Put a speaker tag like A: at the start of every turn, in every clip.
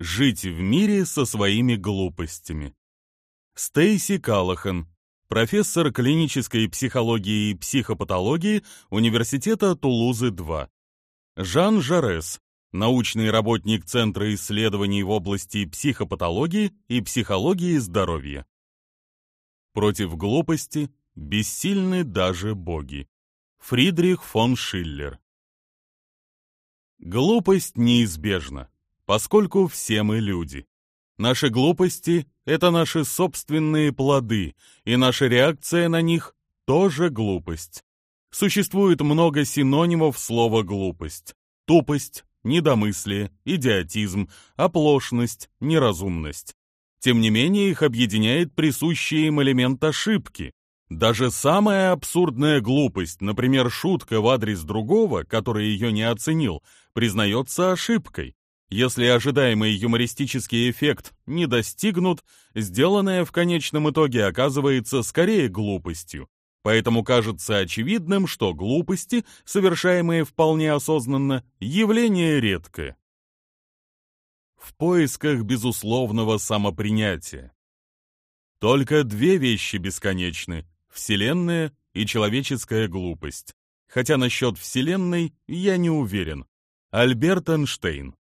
A: Жить в мире со своими глупостями. Стейси Калахан, профессор клинической психологии и психопатологии Университета Тулузы-2. Жан Жарес, научный работник Центра исследований в области психопатологии и психологии здоровья. Против глупости бессильны даже боги. Фридрих фон Шиллер. Глупость неизбежна, поскольку все мы люди. Наши глупости — это наши собственные плоды, и наша реакция на них — тоже глупость. Существует много синонимов слова «глупость». Тупость, недомыслие, идиотизм, оплошность, неразумность. Тем не менее, их объединяет присущий им элемент ошибки. Даже самая абсурдная глупость, например, шутка в адрес другого, который ее не оценил, признается ошибкой. Если ожидаемый юмористический эффект не достигнут, сделанное в конечном итоге оказывается скорее глупостью. Поэтому кажется очевидным, что глупости, совершаемые вполне осознанно, явление редкое. В поисках безусловного самопринятия. Только две вещи бесконечны — Вселенная и человеческая глупость. Хотя насчет Вселенной я не уверен. Альберт Эйнштейн.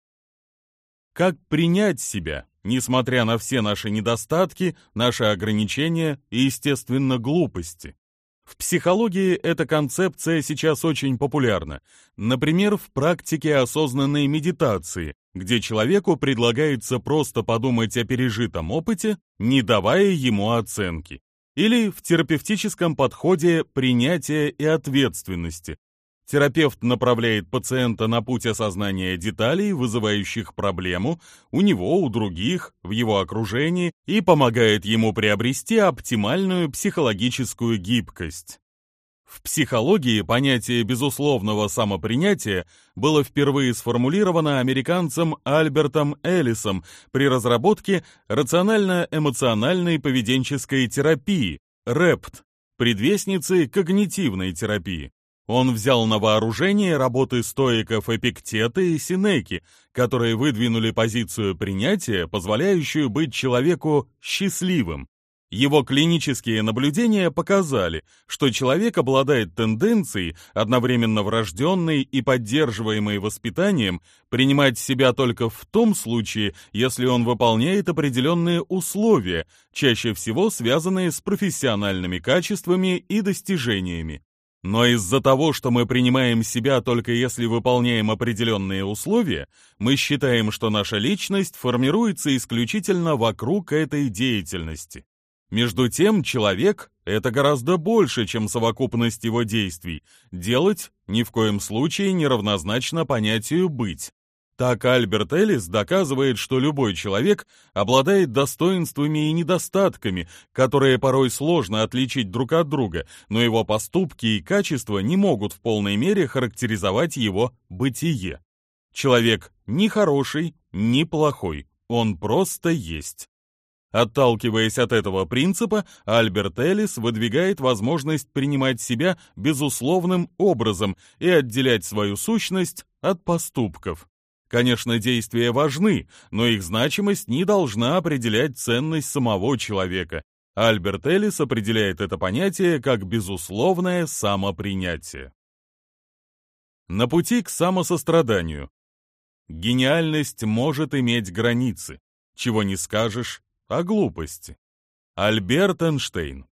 A: Как принять себя, несмотря на все наши недостатки, наши ограничения и, естественно, глупости? В психологии эта концепция сейчас очень популярна. Например, в практике осознанной медитации, где человеку предлагается просто подумать о пережитом опыте, не давая ему оценки. Или в терапевтическом подходе принятия и ответственности, Терапевт направляет пациента на путь осознания деталей, вызывающих проблему, у него, у других, в его окружении, и помогает ему приобрести оптимальную психологическую гибкость. В психологии понятие безусловного самопринятия было впервые сформулировано американцем Альбертом Эллисом при разработке рационально-эмоциональной поведенческой терапии, РЭПТ, предвестницы когнитивной терапии. Он взял на вооружение работы стоиков Эпиктета и Синеки, которые выдвинули позицию принятия, позволяющую быть человеку счастливым. Его клинические наблюдения показали, что человек обладает тенденцией, одновременно врожденной и поддерживаемой воспитанием, принимать себя только в том случае, если он выполняет определенные условия, чаще всего связанные с профессиональными качествами и достижениями. Но из-за того, что мы принимаем себя только если выполняем определенные условия, мы считаем, что наша личность формируется исключительно вокруг этой деятельности. Между тем, человек — это гораздо больше, чем совокупность его действий. Делать ни в коем случае не равнозначно понятию «быть». Так Альберт Эллис доказывает, что любой человек обладает достоинствами и недостатками, которые порой сложно отличить друг от друга, но его поступки и качества не могут в полной мере характеризовать его бытие. Человек ни хороший, ни плохой, он просто есть. Отталкиваясь от этого принципа, Альберт Эллис выдвигает возможность принимать себя безусловным образом и отделять свою сущность от поступков. Конечно, действия важны, но их значимость не должна определять ценность самого человека. Альберт Эллис определяет это понятие как безусловное самопринятие. На пути к самосостраданию. Гениальность может иметь границы, чего не скажешь о глупости. Альберт Эйнштейн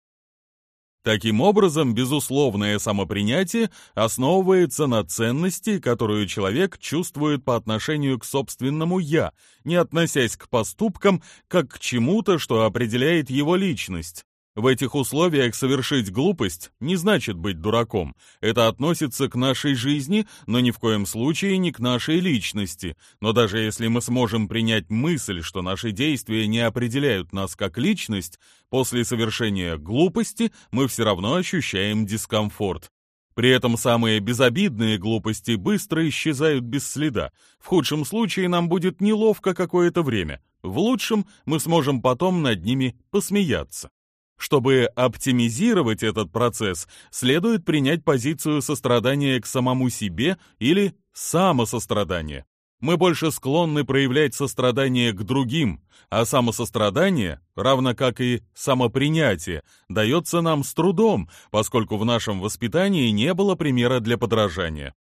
A: Таким образом, безусловное самопринятие основывается на ценности, которую человек чувствует по отношению к собственному «я», не относясь к поступкам как к чему-то, что определяет его личность. В этих условиях совершить глупость не значит быть дураком. Это относится к нашей жизни, но ни в коем случае не к нашей личности. Но даже если мы сможем принять мысль, что наши действия не определяют нас как личность, после совершения глупости мы все равно ощущаем дискомфорт. При этом самые безобидные глупости быстро исчезают без следа. В худшем случае нам будет неловко какое-то время. В лучшем мы сможем потом над ними посмеяться. Чтобы оптимизировать этот процесс, следует принять позицию сострадания к самому себе или самосострадания. Мы больше склонны проявлять сострадание к другим, а самосострадание, равно как и самопринятие, дается нам с трудом, поскольку в нашем воспитании не было примера для подражания.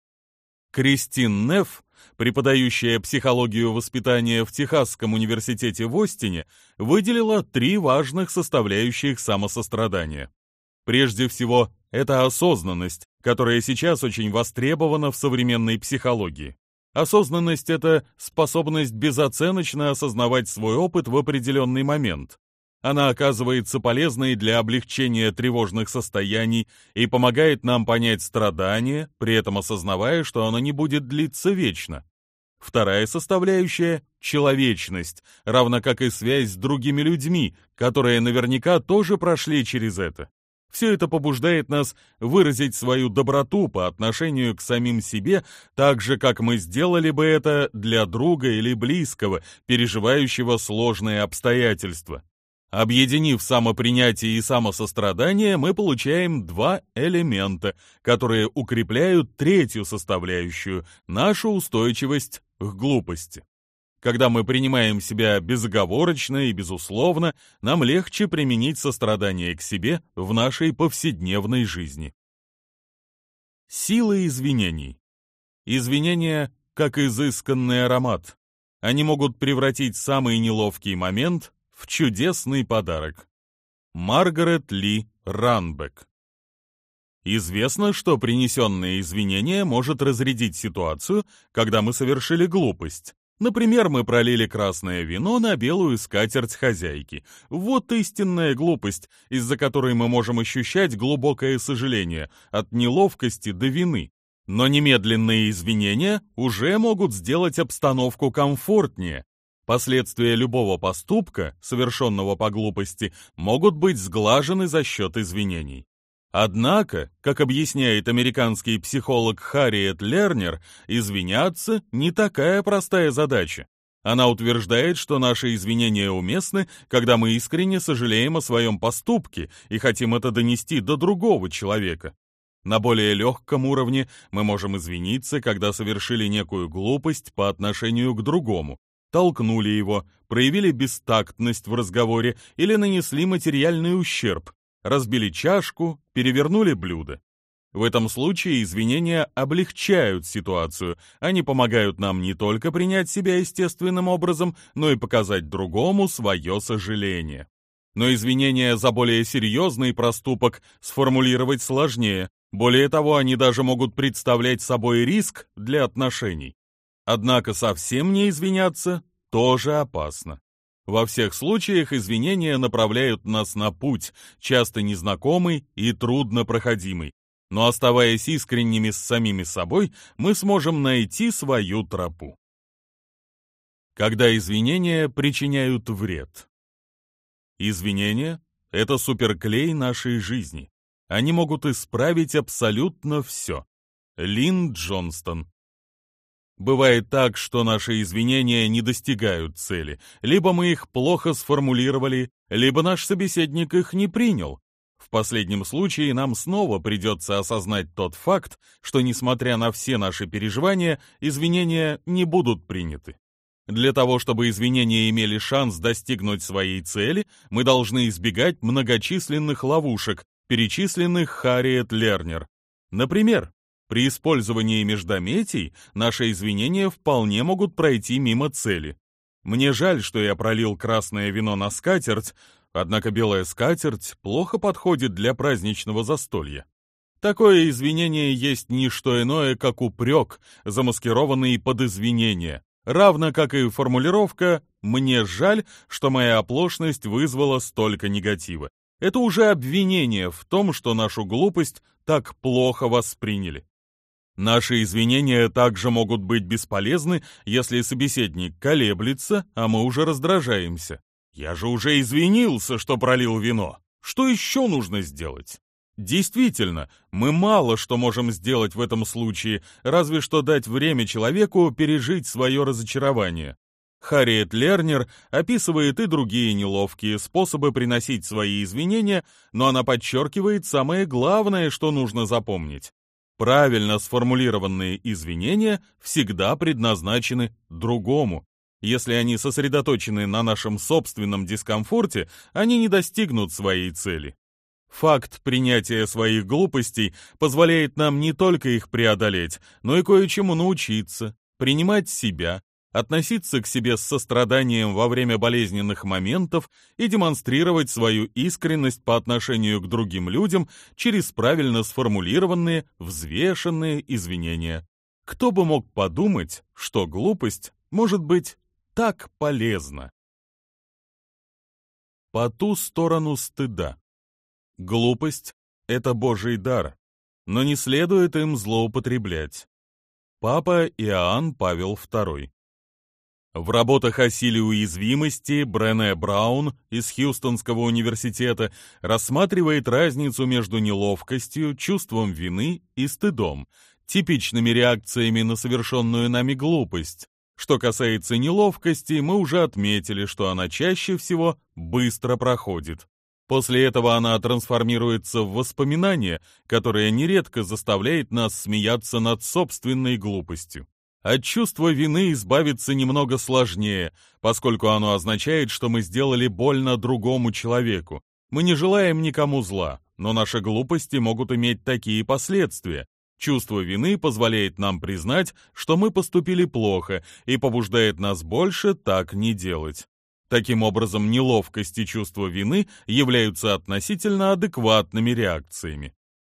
A: Кристин Нефф, преподающая психологию воспитания в Техасском университете в Остине, выделила три важных составляющих самосострадания. Прежде всего, это осознанность, которая сейчас очень востребована в современной психологии. Осознанность — это способность безоценочно осознавать свой опыт в определенный момент. Она оказывается полезной для облегчения тревожных состояний и помогает нам понять страдание, при этом осознавая, что оно не будет длиться вечно. Вторая составляющая — человечность, равно как и связь с другими людьми, которые наверняка тоже прошли через это. Все это побуждает нас выразить свою доброту по отношению к самим себе, так же, как мы сделали бы это для друга или близкого, переживающего сложные обстоятельства. Объединив самопринятие и самосострадание, мы получаем два элемента, которые укрепляют третью составляющую – нашу устойчивость к глупости. Когда мы принимаем себя безоговорочно и безусловно, нам легче применить сострадание к себе в нашей повседневной жизни. Сила извинений. Извинения как изысканный аромат. Они могут превратить самый неловкий момент в чудесный подарок. Маргарет Ли Ранбек Известно, что принесенное извинение может разрядить ситуацию, когда мы совершили глупость. Например, мы пролили красное вино на белую скатерть хозяйки. Вот истинная глупость, из-за которой мы можем ощущать глубокое сожаление от неловкости до вины. Но немедленные извинения уже могут сделать обстановку комфортнее, Последствия любого поступка, совершенного по глупости, могут быть сглажены за счет извинений. Однако, как объясняет американский психолог Харриет Лернер, извиняться не такая простая задача. Она утверждает, что наши извинения уместны, когда мы искренне сожалеем о своем поступке и хотим это донести до другого человека. На более легком уровне мы можем извиниться, когда совершили некую глупость по отношению к другому, толкнули его, проявили бестактность в разговоре или нанесли материальный ущерб, разбили чашку, перевернули блюдо. В этом случае извинения облегчают ситуацию, они помогают нам не только принять себя естественным образом, но и показать другому свое сожаление. Но извинения за более серьезный проступок сформулировать сложнее, более того, они даже могут представлять собой риск для отношений. Однако совсем не извиняться тоже опасно. Во всех случаях извинения направляют нас на путь, часто незнакомый и труднопроходимый. Но оставаясь искренними с самими собой, мы сможем найти свою тропу. Когда извинения причиняют вред. Извинения — это суперклей нашей жизни. Они могут исправить абсолютно все. Лин Джонстон Бывает так, что наши извинения не достигают цели. Либо мы их плохо сформулировали, либо наш собеседник их не принял. В последнем случае нам снова придется осознать тот факт, что, несмотря на все наши переживания, извинения не будут приняты. Для того, чтобы извинения имели шанс достигнуть своей цели, мы должны избегать многочисленных ловушек, перечисленных Харриет Лернер. Например, при использовании междометий наши извинения вполне могут пройти мимо цели. Мне жаль, что я пролил красное вино на скатерть, однако белая скатерть плохо подходит для праздничного застолья. Такое извинение есть не что иное, как упрек, замаскированный под извинение, равно как и формулировка «мне жаль, что моя оплошность вызвала столько негатива». Это уже обвинение в том, что нашу глупость так плохо восприняли. Наши извинения также могут быть бесполезны, если собеседник колеблется, а мы уже раздражаемся. Я же уже извинился, что пролил вино. Что еще нужно сделать? Действительно, мы мало что можем сделать в этом случае, разве что дать время человеку пережить свое разочарование. Харриет Лернер описывает и другие неловкие способы приносить свои извинения, но она подчеркивает самое главное, что нужно запомнить. Правильно сформулированные извинения всегда предназначены другому. Если они сосредоточены на нашем собственном дискомфорте, они не достигнут своей цели. Факт принятия своих глупостей позволяет нам не только их преодолеть, но и кое-чему научиться, принимать себя, относиться к себе с состраданием во время болезненных моментов и демонстрировать свою искренность по отношению к другим людям через правильно сформулированные, взвешенные извинения. Кто бы мог подумать, что глупость может быть так полезна? По ту сторону стыда. Глупость — это Божий дар, но не следует им злоупотреблять. Папа Иоанн Павел II в работах о силе уязвимости Брене Браун из Хьюстонского университета рассматривает разницу между неловкостью, чувством вины и стыдом, типичными реакциями на совершенную нами глупость. Что касается неловкости, мы уже отметили, что она чаще всего быстро проходит. После этого она трансформируется в воспоминание, которое нередко заставляет нас смеяться над собственной глупостью. От чувства вины избавиться немного сложнее, поскольку оно означает, что мы сделали больно другому человеку. Мы не желаем никому зла, но наши глупости могут иметь такие последствия. Чувство вины позволяет нам признать, что мы поступили плохо и побуждает нас больше так не делать. Таким образом, неловкость и чувство вины являются относительно адекватными реакциями.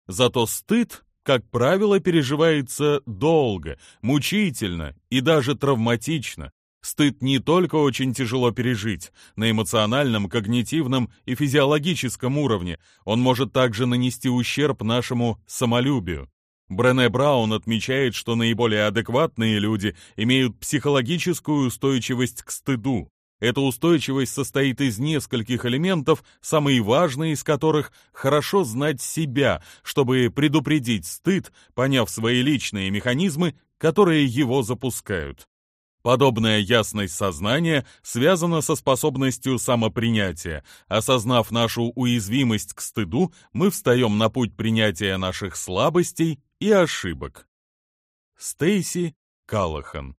A: Зато стыд, как правило, переживается долго, мучительно и даже травматично. Стыд не только очень тяжело пережить, на эмоциональном, когнитивном и физиологическом уровне, он может также нанести ущерб нашему самолюбию. Брене Браун отмечает, что наиболее адекватные люди имеют психологическую устойчивость к стыду. Эта устойчивость состоит из нескольких элементов, самый важный из которых – хорошо знать себя, чтобы предупредить стыд, поняв свои личные механизмы, которые его запускают. Подобная ясность сознания связана со способностью самопринятия. Осознав нашу уязвимость к стыду, мы встаем на путь принятия наших слабостей и ошибок. Стейси Калахан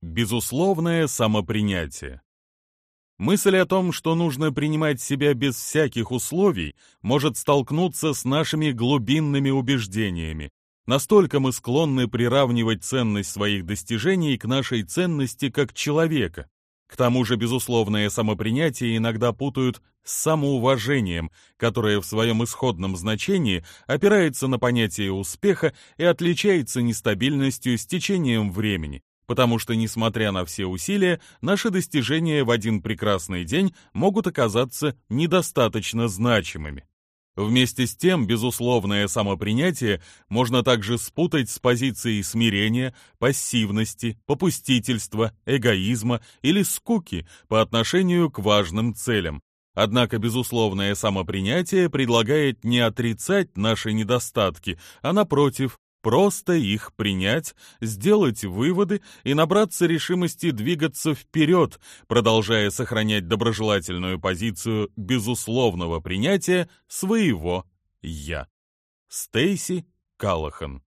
A: Безусловное самопринятие. Мысль о том, что нужно принимать себя без всяких условий, может столкнуться с нашими глубинными убеждениями. Настолько мы склонны приравнивать ценность своих достижений к нашей ценности как человека. К тому же безусловное самопринятие иногда путают с самоуважением, которое в своем исходном значении опирается на понятие успеха и отличается нестабильностью с течением времени потому что, несмотря на все усилия, наши достижения в один прекрасный день могут оказаться недостаточно значимыми. Вместе с тем, безусловное самопринятие можно также спутать с позицией смирения, пассивности, попустительства, эгоизма или скуки по отношению к важным целям. Однако безусловное самопринятие предлагает не отрицать наши недостатки, а напротив, Просто их принять, сделать выводы и набраться решимости двигаться вперед, продолжая сохранять доброжелательную позицию безусловного принятия своего «я». Стейси Калахан